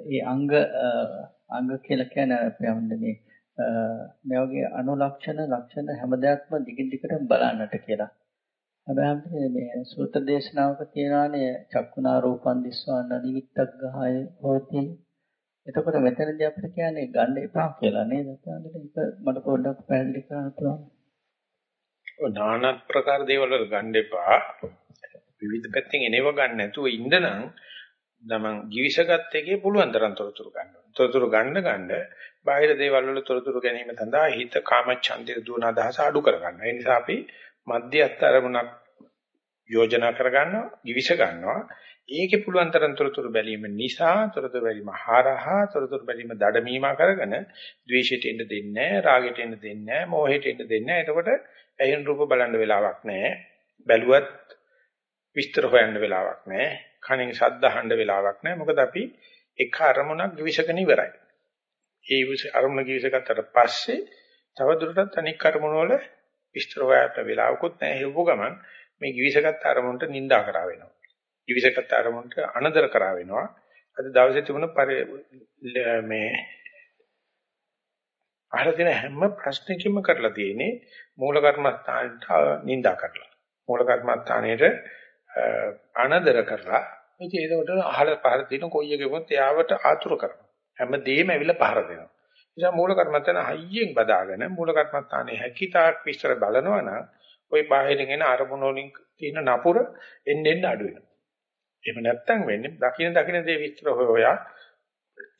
ඒ අංග අංග කියලා කියන්නේ අපේ මේ මේ වගේ අනුලක්ෂණ ලක්ෂණ හැම දෙයක්ම දිගින් දිගට බලන්නට කියලා. හැබැයි මේ සූත්‍ර දේශනාවක තියෙනවානේ චක්කුණා රූපන් දිස්වාන නිමිත්තක් ගහය හොති. එතකොට මෙතනදී අපිට කියන්නේ ගන්න එපා කියලා නේද? ඒක මට පොඩ්ඩක් පැහැදිලි කරන්න පුළුවන්. ඔය নানা ප්‍රකාර දේවල් වල ගන්න එපා. විවිධ පැත්තෙන් එනව ගන්න නැතුව ඉන්නනම් තමන් givisගත් එකේ පුළුවන් තරම් තොරතුරු ගන්න ඕනේ. තොරතුරු ගන්න ගන්න බාහිර දේවල් වල තොරතුරු ගැනීම සඳහා හිත කාමච්ඡන්දේ දුවන අදහස අඩු කර ගන්නවා. ඒ නිසා අපි මධ්‍යස්ථ අරමුණක් යෝජනා කර ගන්නවා, givis ගන්නවා. ඒකේ පුළුවන් තරම් තොරතුරු බැලීම නිසා තොරතුරු බැලීම හරහා තොරතුරු බැලීම දඩමීමා කරගෙන ද්වේෂයට එන්න දෙන්නේ නැහැ, රාගයට එන්න දෙන්නේ නැහැ, මෝහයට එන්න දෙන්නේ නැහැ. එතකොට ඇහෙන රූප බලන්න වෙලාවක් නැහැ. බැලුවත් විස්තර හොයන්න වෙලාවක් නැහැ. කණෙන් ශබ්ද අහන්න වෙලාවක් නැහැ. මොකද අපි එක අරමුණක් givisකන ඉවරයි. ඒ අරමුණ givisකට පස්සේ තව දුරටත් අනික් අරමුණ වල විස්තර හොයන්න වෙලාවකුත් නැහැ. හෙව්ව ගමන් මේ givisකට අරමුණට නිඳා කරා වෙනවා. givisකට අරමුණට අනදර කරා වෙනවා. අද දවසේ තිබුණ මේ අහලා තියෙන හැම ප්‍රශ්නකින්ම කරලා තියෙන්නේ මූල කර්මස්ථානට නිඳා කරලා. මූල කර්මස්ථානයේට අනදර කරලා ඉතින් ඒකට අහල පහර දින කොයි එකෙවත් එයාවට ආතුර කරනවා. හැමදේම ඇවිල්ලා පහර දෙනවා. නිසා මූල කර්මත්තන හයියෙන් බදාගෙන මූල කර්මත්තානේ හැකිතාක් විස්තර බලනවා නම් ওই බාහිරින් එන අරමුණු වලින් තියෙන නපුර එන්න එන්න අඩු වෙනවා. එහෙම නැත්තම් වෙන්නේ දකින දකින දේ විස්තර හොයා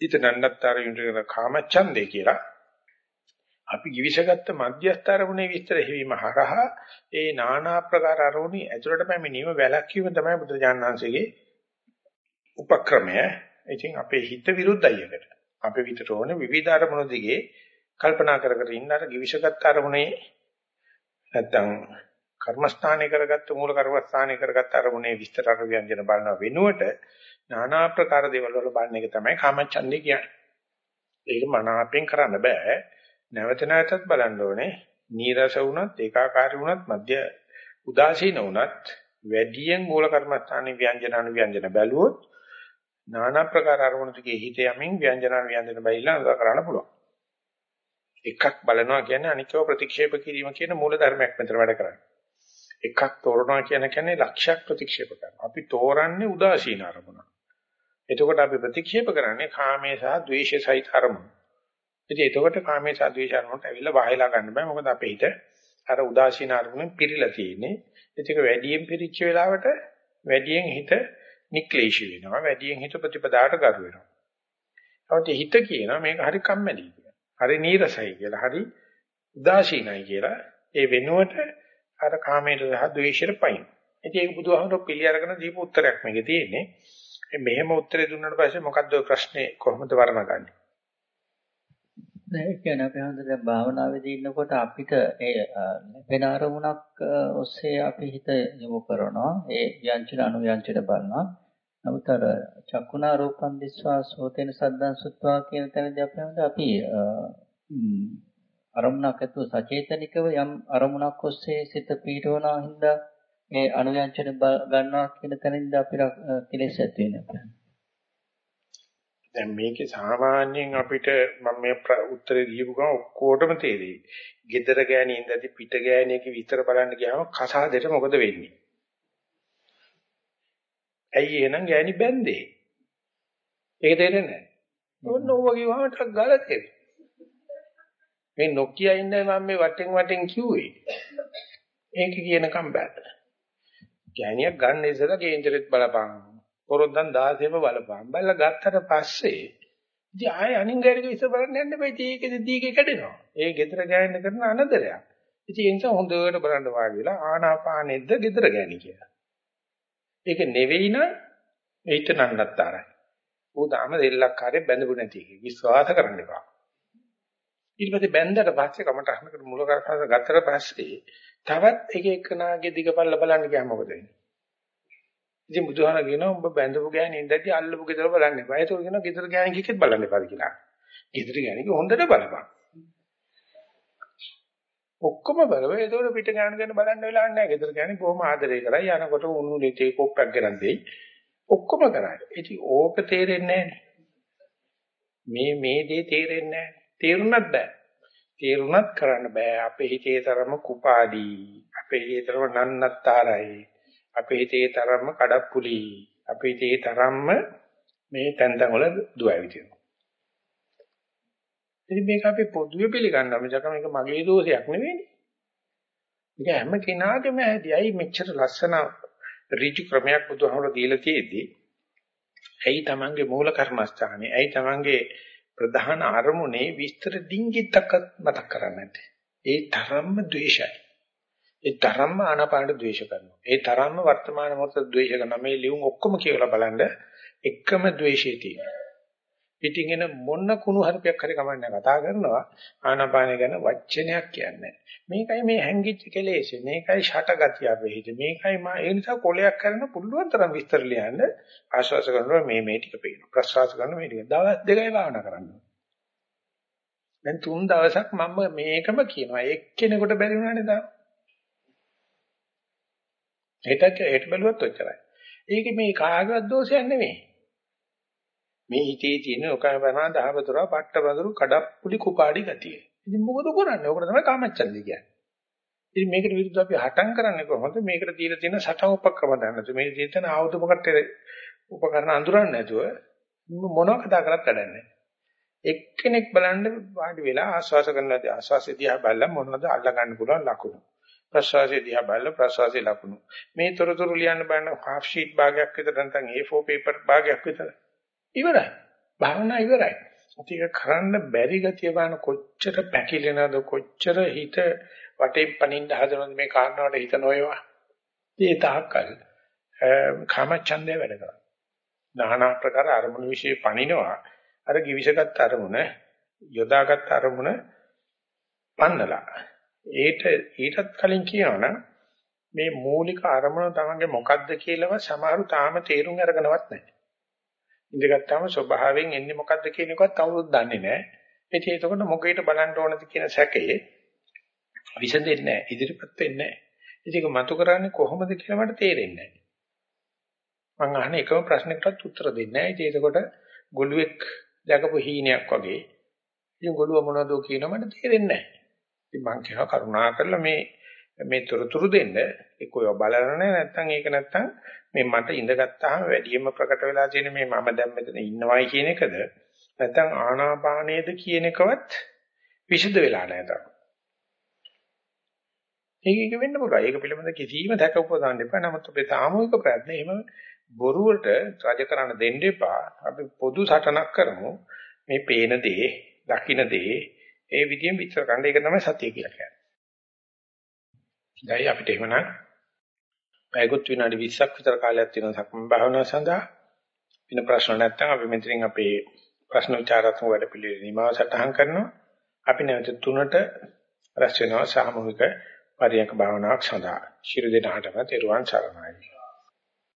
ඊට නන්නත්තර යුනිකන කාමච්ඡන්දේ කියලා අපි givisගත්ත මධ්‍යස්ථ අරමුණේ විස්තර හිවීම හරහා ඒ নানা ආකාර අරමුණි ඇතුළට පැමිණීම වැළැක්වීම තමයි බුදුජානනාංශයේ උපක්‍රමය. ඉතින් අපේ හිත විරුද්ධයි එකට. අපේ විතර ඕනේ විවිධ අරමුණු දිගේ කල්පනා කර කර ඉන්න අර givisගත් අරමුණේ නැත්තම් කර්මස්ථානය කරගත්ත මූල කර්මස්ථානය කරගත්ත අරමුණේ විස්තර අර ව්‍යංජන බලන වෙනුවට নানা ආකාර දේවල් වල බලන එක තමයි කාමච්ඡන්දේ කියන්නේ. ඒක මනාපෙන් කරන්න බෑ. නැවත නැවතත් බලන්න ඕනේ. නීරස වුණත්, ඒකාකාරී වුණත්, මධ්‍ය උදාසීන වුණත් වැඩියෙන් මූල කර්මස්ථානයේ ව්‍යංජන අනු ව්‍යංජන බැලුවොත් নানা ප්‍රකාර අරමුණු ටිකේ හිත යමින් ව්‍යංජන අනු ව්‍යංජන බැලිලා නතර කරන්න පුළුවන්. එකක් බලනවා කියන්නේ අනිකව ප්‍රතික්ෂේප කිරීම කියන මූල ධර්මයක් මෙතන වැඩ කරන්නේ. එකක් තෝරනවා කියන කියන්නේ ලක්ෂයක් ප්‍රතික්ෂේප කරනවා. අපි තෝරන්නේ උදාසීන අරමුණ. එතකොට අපි ප්‍රතික්ෂේප කරන්නේ කාමයේ සහ ද්වේෂයේ සහිත අරමුණ. ඉතින් එතකොට කාමයේ සද්වේෂ අරමුණට ඇවිල්ලා වහයලා ගන්න බෑ. මොකද අපේ හිත අර උදාසීන අරමුණෙන් පිරීලා තියෙන්නේ. ඒක වැඩියෙන් පිරිච්ච වෙලාවට වැඩියෙන් හිත නික්ලේශී වෙනවා. වැඩියෙන් හිත ප්‍රතිපදාට ගරු වෙනවා. නමුත් හිත කියනවා මේක හරි කම්මැලි කියලා. හරි නීරසයි කියලා. හරි උදාසීනයි කියලා. ඒ වෙනුවට අර කාමයට සහ ද්වේෂයට පයින්. ඉතින් ඒක බුදුහාමුදුරුවෝ පිළි අරගෙන දීපු උත්තරයක් මේකේ තියෙන්නේ. මෙහෙම උත්තරේ දුන්නාට පස්සේ මොකද්ද ඔය ප්‍රශ්නේ කොහොමද වර්ණගන්නේ? ඒ කියන්නේ අපි හන්ද දැන් භාවනාවේදී ඉන්නකොට අපිට ඒ ලැබෙන අරමුණක් ඔස්සේ අපි හිත යොමු කරනවා. ඒ ව්‍යංජන අනුව්‍යංජන බලනවා. නමුත් අර චක්කුණා රූපං දිස්වා සෝතේන සද්දං සුත්වා කියන තැනදී අපි හන්ද අපි අරමුණක් ඇතුව සචේතනිකව යම් අරමුණක් ඔස්සේ සිත පීඩවනා හින්දා මේ අනුව්‍යංජන ගන්නවා කියන තැනින්ද අපිට කෙලෙස් ඇති වෙනවා. දැන් මේකේ සාමාන්‍යයෙන් අපිට මම මේ උත්තරේ දීපු ගමන් ඔක්කොටම තේරෙයි. gedara ගෑණි ඉඳදී පිට ගෑණියක විතර බලන්න ගියාම කසාදෙට මොකද වෙන්නේ? ඇයි එහෙනම් ගෑණි බැන්දේ? ඒක තේරෙන්නේ නැහැ. ඕන්න ඕවා කිව්වම ටක් ගාලා තේරෙයි. මේ නොකිය ඉන්නයි මම මේ වටෙන් වටෙන් කිව්වේ. ඒක කියනකම් බෑ. ගෑණියක් ගන්න ඉස්සෙල්ලා කේන්දරෙත් බලපං. පොරොන්දන් 16ම බලපං. බලලා ගත්තට පස්සේ ඉතින් ආයෙ අනිංගයක ඉස්සර බලන්න යන්න බෑ. ඉතින් ඒකෙදි දීගේ කැඩෙනවා. ඒ ගෙදර ගෑනින්න කරන අනදරයක්. ඉතින් ඒ නිසා හොඳට බලන්න වාඩි වෙලා ආනාපානෙද්ද ගෙදර ගෑණි කියලා. ඒක නෙවෙයි නම් ඒිට නන්නත්තරයි. උදාම දෙල්ලක්කාරේ බැඳපු නැති එක. විශ්වාස කරන්න එපා. ඊට පස්සේ බැඳලා පස්සේ කමට අහනකට මුල කරකස ගත්තට පස්සේ තවත් එක එකනාගේ දිගපල්ල බලන්න ගියාම මොකද වෙන්නේ? ඉතින් බුදුහාම කියනවා උඹ බැඳපු ගෑණි ඉඳදී අල්ලපු ගෙදර බලන්න එපා. ඒක කියනවා ගෙදර ගෑණි කිකෙත් බලන්න එපා කියලා. ගෙදර ගෑණි හොඳට බලපන්. ඔක්කොම බලව ඒතකොට පිට ගෑනු ගැන බලන්න වෙලාවක් නැහැ. ගෙදර ගෑණි බොහොම ආදරය කරයි. යනකොට උණු ලෙටේ කොප්පක් ගෙනත් දෙයි. ඔක්කොම කරයි. ඉතින් ඕක තේරෙන්නේ මේ මේ දේ තේරෙන්නේ නැහැ. තේරුණත් බෑ. තේරුණත් කරන්න බෑ. අපේ හිතේ තරම කුපාඩී. අපේ හිතේ තරම නන්නත්තරයි. අපේ හිතේ තරම්ම කඩප්පුලි. අපේ හිතේ තරම්ම මේ තැන් තැන් වල දුවවිදිනවා. ඉතින් මේක අපි පොදුවේ පිළිගන්නවා. මිසක මේක මගේ දෝෂයක් නෙවෙයිනේ. මේක හැම කෙනාගේම ඇයි මෙච්චර ලස්සන ඍජු ක්‍රමයක් බුදුහාමර දීලා තියෙද්දි ඇයි Tamange මූල කර්මස්ථානේ ඇයි Tamange ප්‍රධාන අරමුණේ විස්තර ඩිංගිත්තක් මතක් කරන්නේ නැත්තේ ඒ තරම්ම ද්වේෂයි ඒ තරම්ම ආනාපානට ද්වේෂ කරනවා. ඒ තරම්ම වර්තමාන මොහොත ද්වේෂ කරනවා. මේ ලියුම් ඔක්කොම කියවලා බලන්න එකම ද්වේෂය තියෙනවා. පිටින් එන මොන කුණු හරපයක් හරි කමන්නේ කතා කරනවා ආනාපානය ගැන වචනයක් කියන්නේ. මේකයි මේ හැංගිච්ච කෙලෙසේ. මේකයි ෂටගතිය අපේ හිතේ. මේකයි මා ඒ නිසා කොලයක් කරන පුළුවන් තරම් විස්තර ලියන්න ආශ්වාස කරනවා මේ මේ ටික පේනවා. ප්‍රශ්වාස කරනවා මේ ටික. දවස් දෙකයි භාවනා කරන්න. දැන් තුන් දවසක් මම මේකම කියනවා. එක්කෙනෙකුට බැරි වුණානේ තාම. හෙට හෙට බැලුවත් ඔච්චරයි. ඒක මේ කාගවත් දෝෂයක් නෙමෙයි. මේ හිතේ තියෙන ඔකම බනා දහවතුරා පට්ටබඳුරු කඩප්පුලි කුපාඩි ගතිය. ඉතින් මොකද කරන්නේ? ඔකට තමයි කාමච්ඡන්දේ කියන්නේ. ඉතින් මේකට විරුද්ධව අපි හටම් කරන්නේ කොහොමද? මේකට තියෙන තියෙන සටන් උපක්‍රම දන්නතු. මේ තියෙන ආයුධ උපකරණ උපකරණ අඳුරන්නේ නැතුව මොනවා කතා කරත් වැඩන්නේ. එක්කෙනෙක් බලන්න වාඩි වෙලා ආස්වාස කරනවා ආස්වාසය දිහා බලලා මොනවද අල්ල ගන්න පුළුවන් ලකුණු. ප්‍රසවාසයේ දිහා බලලා ප්‍රසවාසයේ ලකුණු. මේ තොරතුරු ලියන්න බලන half sheet භාගයක් විතර නැත්නම් A4 paper භාගයක් විතර ඉවරයි. භාවනා ඉවරයි. ඒක කරන්න බැරි ගතිය බලන කොච්චර පැකිලෙනවද කොච්චර හිත වටේ පනින්න හදනවද මේ කාරණාවට හිත නොයවා. ඒ තාක්කල් කාමච්ඡන්දය වැඩ කරනවා. নানা ප්‍රකාර අරමුණු વિશે පනිනවා. අර givishagat අරමුණ යොදාගත් අරමුණ පන්නලා ඒට ඊටත් කලින් කියනවනම් මේ මූලික අරමුණ තමන්ගේ මොකද්ද කියලාව සමහරු තාම තේරුම් අරගෙනවත් නැහැ. ඉඳගත්තාම ස්වභාවයෙන් එන්නේ මොකද්ද කියන එකවත් කවුරුත් දන්නේ නැහැ. ඉතින් ඒකකොට මොකේට බලන්න ඕනද කියන සැකේ විසඳෙන්නේ නැහැ. ඉදිරිපත් වෙන්නේ නැහැ. ඉතින් ඒක මතු කරන්නේ කොහොමද කියලා මට තේරෙන්නේ නැහැ. මම අහන එකම ප්‍රශ්නයකටත් උත්තර දෙන්නේ නැහැ. ඉතින් ඒකකොට ගොළුෙක් දැකපු හීනයක් වගේ. ඉතින් ගොළුව මොනවද කියනවා මට තේරෙන්නේ නැහැ. ඉතින් මං කියනවා කරුණා කරලා මේ මේ තොරතුරු දෙන්න එක්ක ඔය බලන්න නැත්නම් ඒක නැත්නම් මේ මට ඉඳගත්තාම වැඩියෙන්ම ප්‍රකට වෙලා තියෙන මේ මම දැන් මෙතන ඉන්නවයි කියන එකද නැත්නම් ආනාපානයේද කියන එකවත් විසුද්ධ වෙලා නැහැ තාම. ඒක එක වෙන්න පුළුවන්. ඒක පිළිබඳ කිසිම දැක උපදවන්න එපා. නමුත් අපේ සාමූහික ප්‍රයත්න එහෙම බොරුවට රජ කරන්න දෙන්න එපා. අපි පොදු සටනක් කරමු. මේ පේන දේ, දකින්න දේ ඒ විදිහෙන් විස්තර කරන්න. ඒක තමයි සතිය කියලා කියන්නේ. දැන් අපිට එහෙමනම් පැයකුත් විනාඩි 20ක් විතර කාලයක් තියෙනවා සක්මන් භාවනාව සඳහා. වෙන ප්‍රශ්න නැත්නම් අපි මෙතනින් අපේ ප්‍රශ්න විචාරාත්මක වැඩ පිළිවෙල නිමාව සටහන් කරනවා. අපි නැවත තුනට රැස් වෙනවා සාමූහික පරියන්ක භාවනාවක් සඳහා. ශිරු දෙනාටම තෙරුවන් සරණයි.